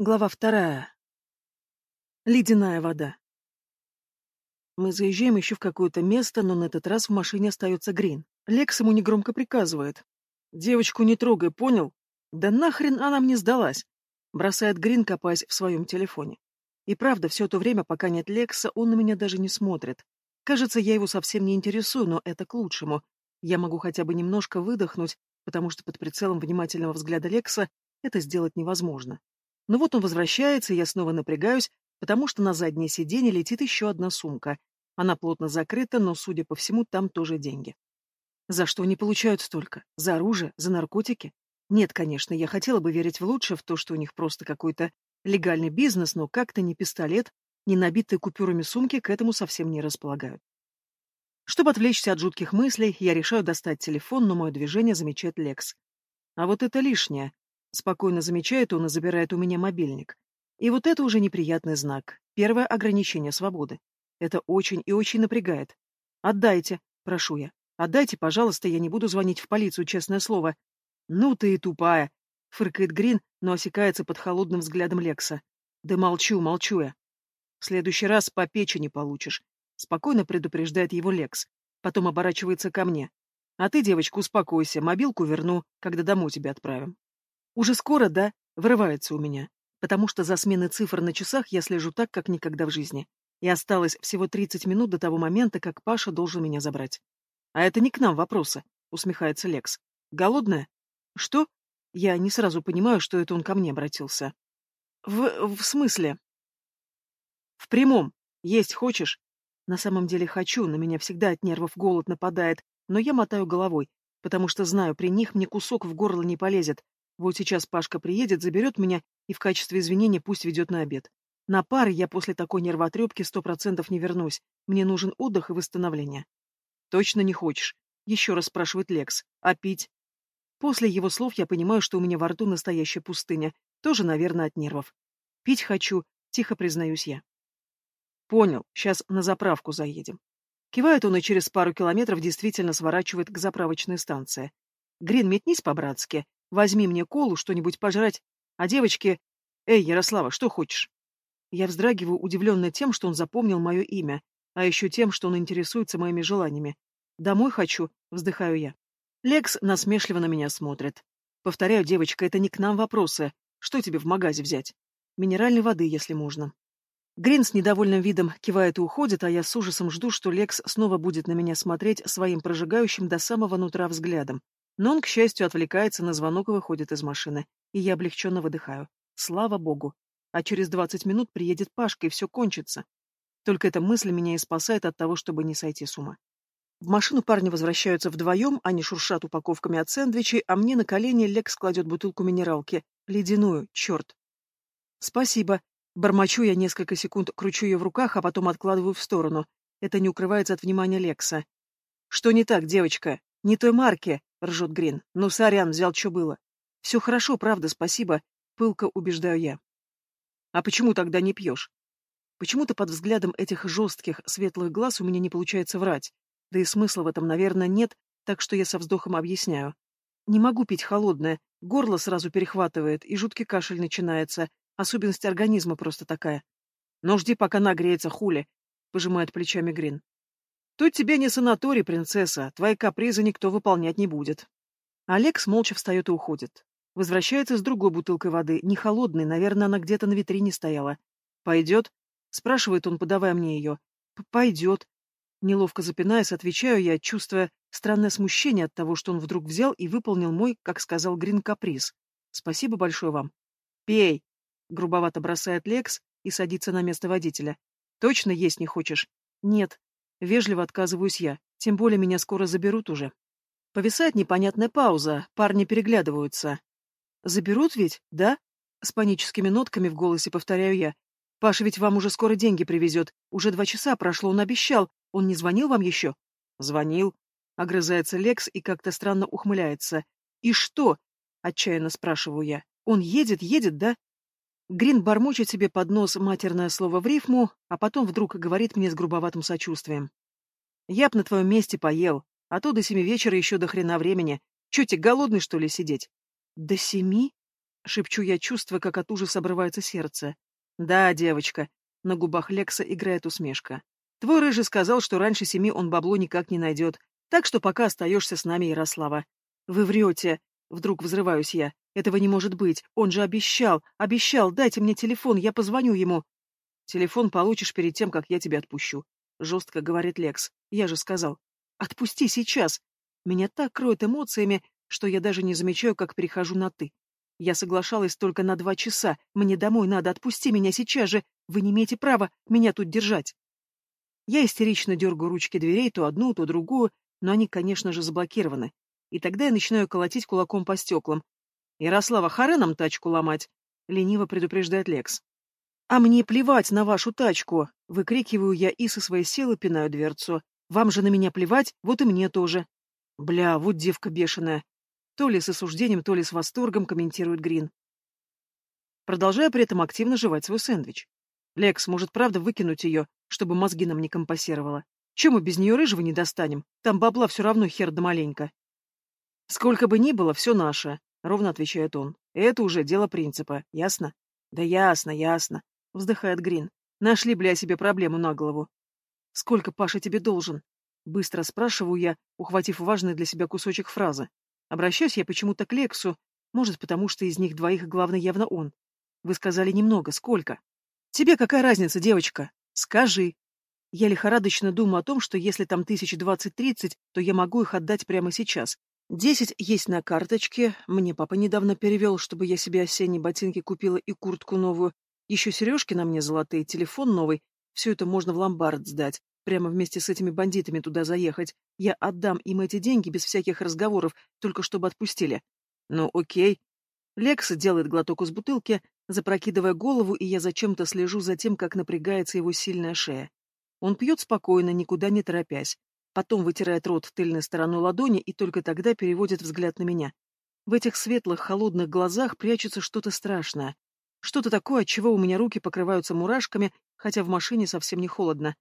Глава вторая. Ледяная вода. Мы заезжаем еще в какое-то место, но на этот раз в машине остается Грин. Лекс ему негромко приказывает. «Девочку не трогай, понял? Да нахрен она мне сдалась!» Бросает Грин, копаясь в своем телефоне. И правда, все то время, пока нет Лекса, он на меня даже не смотрит. Кажется, я его совсем не интересую, но это к лучшему. Я могу хотя бы немножко выдохнуть, потому что под прицелом внимательного взгляда Лекса это сделать невозможно. Но вот он возвращается, и я снова напрягаюсь, потому что на заднее сиденье летит еще одна сумка. Она плотно закрыта, но, судя по всему, там тоже деньги. За что они получают столько? За оружие? За наркотики? Нет, конечно, я хотела бы верить в лучшее, в то, что у них просто какой-то легальный бизнес, но как-то ни пистолет, ни набитые купюрами сумки к этому совсем не располагают. Чтобы отвлечься от жутких мыслей, я решаю достать телефон, но мое движение замечает Лекс. А вот это лишнее. Спокойно замечает он и забирает у меня мобильник. И вот это уже неприятный знак. Первое ограничение свободы. Это очень и очень напрягает. «Отдайте», — прошу я. «Отдайте, пожалуйста, я не буду звонить в полицию, честное слово». «Ну ты и тупая», — фыркает Грин, но осекается под холодным взглядом Лекса. «Да молчу, молчу я». «В следующий раз по печени получишь», — спокойно предупреждает его Лекс. Потом оборачивается ко мне. «А ты, девочка, успокойся, мобилку верну, когда домой тебя отправим». Уже скоро, да, вырывается у меня, потому что за смены цифр на часах я слежу так, как никогда в жизни. И осталось всего 30 минут до того момента, как Паша должен меня забрать. А это не к нам вопросы, усмехается Лекс. Голодная? Что? Я не сразу понимаю, что это он ко мне обратился. В... в смысле? В прямом. Есть хочешь? На самом деле хочу, на меня всегда от нервов голод нападает, но я мотаю головой, потому что знаю, при них мне кусок в горло не полезет, вот сейчас Пашка приедет, заберет меня и в качестве извинения пусть ведет на обед. На пары я после такой нервотрепки сто процентов не вернусь. Мне нужен отдых и восстановление. Точно не хочешь? Еще раз спрашивает Лекс. А пить? После его слов я понимаю, что у меня во рту настоящая пустыня. Тоже, наверное, от нервов. Пить хочу, тихо признаюсь я. Понял, сейчас на заправку заедем. Кивает он и через пару километров действительно сворачивает к заправочной станции. Грин, метнись по-братски. Возьми мне колу, что-нибудь пожрать. А девочки... Эй, Ярослава, что хочешь? Я вздрагиваю, удивленная тем, что он запомнил мое имя, а еще тем, что он интересуется моими желаниями. Домой хочу, вздыхаю я. Лекс насмешливо на меня смотрит. Повторяю, девочка, это не к нам вопросы. Что тебе в магазе взять? Минеральной воды, если можно. Грин с недовольным видом кивает и уходит, а я с ужасом жду, что Лекс снова будет на меня смотреть своим прожигающим до самого нутра взглядом. Но он, к счастью, отвлекается на звонок и выходит из машины, и я облегченно выдыхаю. Слава богу. А через двадцать минут приедет Пашка, и все кончится. Только эта мысль меня и спасает от того, чтобы не сойти с ума. В машину парни возвращаются вдвоем, они шуршат упаковками от сэндвичей, а мне на колени Лекс кладет бутылку минералки. Ледяную, черт. Спасибо. Бормочу я несколько секунд, кручу ее в руках, а потом откладываю в сторону. Это не укрывается от внимания Лекса. Что не так, девочка? Не той марки, ржет Грин. Ну, сорян, взял, что было. Все хорошо, правда, спасибо. Пылко убеждаю я. А почему тогда не пьешь? Почему-то под взглядом этих жестких, светлых глаз у меня не получается врать. Да и смысла в этом, наверное, нет, так что я со вздохом объясняю. Не могу пить холодное, горло сразу перехватывает, и жуткий кашель начинается. Особенность организма просто такая. Но жди, пока нагреется, хули, пожимает плечами Грин. Тут тебе не санаторий, принцесса, твои капризы никто выполнять не будет. Алекс молча встает и уходит. Возвращается с другой бутылкой воды, не холодной, наверное, она где-то на витрине стояла. «Пойдет?» — спрашивает он, подавая мне ее. «Пойдет». Неловко запинаясь, отвечаю я, чувствуя странное смущение от того, что он вдруг взял и выполнил мой, как сказал Грин, каприз. «Спасибо большое вам». «Пей!» — грубовато бросает Лекс и садится на место водителя. «Точно есть не хочешь?» «Нет», Вежливо отказываюсь я, тем более меня скоро заберут уже. Повисает непонятная пауза, парни переглядываются. «Заберут ведь, да?» С паническими нотками в голосе повторяю я. «Паша ведь вам уже скоро деньги привезет. Уже два часа прошло, он обещал. Он не звонил вам еще?» «Звонил». Огрызается Лекс и как-то странно ухмыляется. «И что?» — отчаянно спрашиваю я. «Он едет, едет, да?» Грин бормочет себе под нос матерное слово в рифму, а потом вдруг говорит мне с грубоватым сочувствием. «Я б на твоем месте поел, а то до семи вечера еще до хрена времени. Че тебе, голодный, что ли, сидеть?» «До семи?» Шепчу я, чувствуя, как от ужаса обрывается сердце. Да, девочка. На губах Лекса играет усмешка. Твой рыжий сказал, что раньше семи он бабло никак не найдет, так что пока остаешься с нами, Ярослава. Вы врете. Вдруг взрываюсь я. Этого не может быть. Он же обещал, обещал, дайте мне телефон, я позвоню ему. Телефон получишь перед тем, как я тебя отпущу. Жестко говорит Лекс. Я же сказал. Отпусти сейчас. Меня так кроет эмоциями, что я даже не замечаю, как перехожу на «ты». Я соглашалась только на два часа. Мне домой надо, отпусти меня сейчас же. Вы не имеете права меня тут держать. Я истерично дергаю ручки дверей, то одну, то другую, но они, конечно же, заблокированы. И тогда я начинаю колотить кулаком по стеклам. «Ярослава, харе нам тачку ломать!» — лениво предупреждает Лекс. «А мне плевать на вашу тачку!» — выкрикиваю я и со своей силы пинаю дверцу. «Вам же на меня плевать, вот и мне тоже!» «Бля, вот девка бешеная!» То ли с осуждением, то ли с восторгом комментирует Грин. Продолжая при этом активно жевать свой сэндвич. Лекс, может, правда выкинуть ее, чтобы мозги нам не компасировала? Чем мы без нее рыжего не достанем? Там бабла все равно хер да маленько. Сколько бы ни было, все наше, ровно отвечает он. Это уже дело принципа, ясно? Да ясно, ясно, вздыхает Грин. Нашли, бля, себе проблему на голову. Сколько Паша тебе должен? Быстро спрашиваю я, ухватив важный для себя кусочек фразы. Обращаюсь я почему-то к Лексу, может, потому что из них двоих главный явно он. Вы сказали немного, сколько? Тебе какая разница, девочка? Скажи. Я лихорадочно думаю о том, что если там тысяч двадцать-тридцать, то я могу их отдать прямо сейчас. Десять есть на карточке, мне папа недавно перевел, чтобы я себе осенние ботинки купила и куртку новую. Еще сережки на мне золотые, телефон новый. Все это можно в ломбард сдать. Прямо вместе с этими бандитами туда заехать. Я отдам им эти деньги без всяких разговоров, только чтобы отпустили. Ну, окей. Лекс делает глоток из бутылки, запрокидывая голову, и я зачем-то слежу за тем, как напрягается его сильная шея. Он пьет спокойно, никуда не торопясь. Потом вытирает рот тыльной стороной ладони и только тогда переводит взгляд на меня. В этих светлых, холодных глазах прячется что-то страшное. Что-то такое, от чего у меня руки покрываются мурашками, хотя в машине совсем не холодно.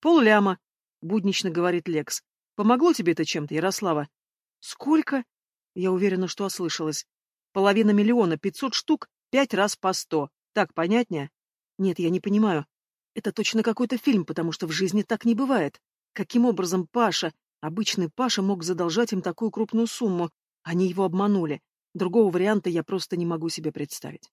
Полляма, буднично говорит Лекс. Помогло тебе это чем-то, Ярослава? Сколько? Я уверена, что ослышалась. Половина миллиона, пятьсот штук, пять раз по сто. Так понятнее? Нет, я не понимаю. Это точно какой-то фильм, потому что в жизни так не бывает. Каким образом Паша, обычный Паша, мог задолжать им такую крупную сумму? Они его обманули. Другого варианта я просто не могу себе представить.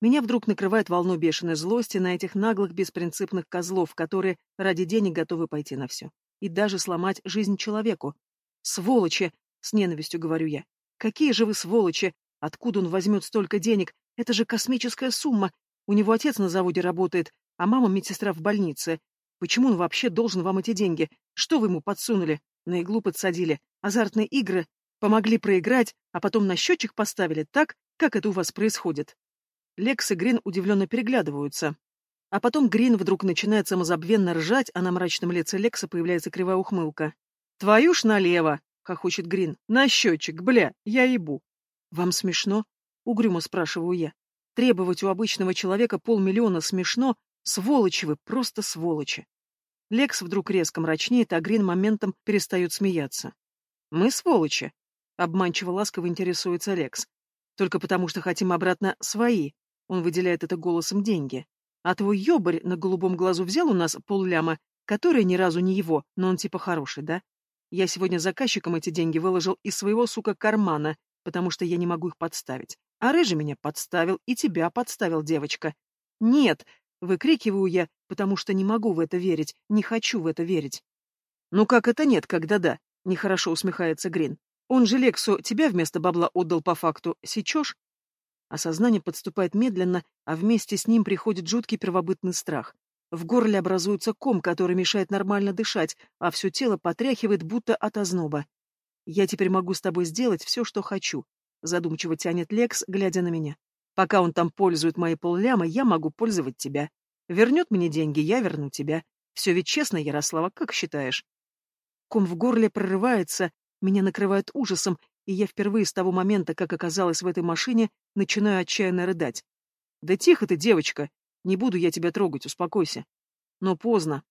Меня вдруг накрывает волной бешеной злости на этих наглых, беспринципных козлов, которые ради денег готовы пойти на все. И даже сломать жизнь человеку. Сволочи! С ненавистью говорю я. Какие же вы сволочи! Откуда он возьмет столько денег? Это же космическая сумма. У него отец на заводе работает, а мама медсестра в больнице. Почему он вообще должен вам эти деньги? Что вы ему подсунули? На иглу подсадили. Азартные игры. Помогли проиграть, а потом на счетчик поставили так, как это у вас происходит. Лекс и Грин удивленно переглядываются. А потом Грин вдруг начинает самозабвенно ржать, а на мрачном лице Лекса появляется кривая ухмылка. «Твою ж налево!» — хохочет Грин. «На счетчик, бля, я ебу!» «Вам смешно?» — угрюмо спрашиваю я. «Требовать у обычного человека полмиллиона смешно? Сволочи вы, просто сволочи!» Лекс вдруг резко мрачнеет, а Грин моментом перестает смеяться. «Мы сволочи?» — обманчиво ласково интересуется Лекс. «Только потому, что хотим обратно свои, он выделяет это голосом деньги. А твой ёбарь на голубом глазу взял у нас полляма, который ни разу не его, но он типа хороший, да? Я сегодня заказчикам эти деньги выложил из своего, сука, кармана, потому что я не могу их подставить. А Рыжий меня подставил, и тебя подставил, девочка. Нет, выкрикиваю я, потому что не могу в это верить, не хочу в это верить. Ну как это нет, когда да? Нехорошо усмехается Грин. Он же Лексу тебя вместо бабла отдал по факту. Сечешь? Осознание подступает медленно, а вместе с ним приходит жуткий первобытный страх. В горле образуется ком, который мешает нормально дышать, а все тело потряхивает, будто от озноба. «Я теперь могу с тобой сделать все, что хочу», — задумчиво тянет Лекс, глядя на меня. «Пока он там пользует мои полляма, я могу пользовать тебя. Вернет мне деньги, я верну тебя. Все ведь честно, Ярослава, как считаешь?» Ком в горле прорывается, меня накрывает ужасом, и я впервые с того момента, как оказалась в этой машине, начинаю отчаянно рыдать. «Да тихо ты, девочка! Не буду я тебя трогать, успокойся». Но поздно.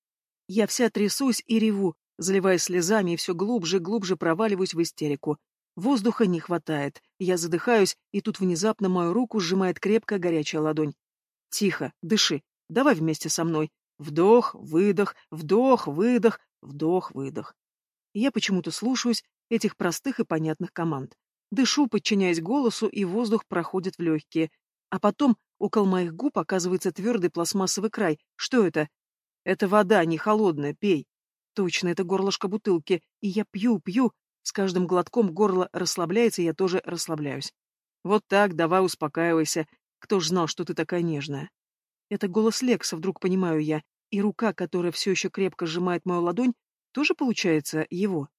Я вся трясусь и реву, заливаясь слезами, и все глубже и глубже проваливаюсь в истерику. Воздуха не хватает. Я задыхаюсь, и тут внезапно мою руку сжимает крепкая горячая ладонь. Тихо, дыши. Давай вместе со мной. Вдох, выдох, вдох, выдох, вдох, выдох. Я почему-то слушаюсь этих простых и понятных команд. Дышу, подчиняясь голосу, и воздух проходит в легкие. А потом около моих губ оказывается твердый пластмассовый край. Что это? Это вода, не холодная, пей. Точно, это горлышко бутылки. И я пью, пью. С каждым глотком горло расслабляется, и я тоже расслабляюсь. Вот так, давай успокаивайся. Кто ж знал, что ты такая нежная? Это голос Лекса, вдруг понимаю я. И рука, которая все еще крепко сжимает мою ладонь, тоже получается его.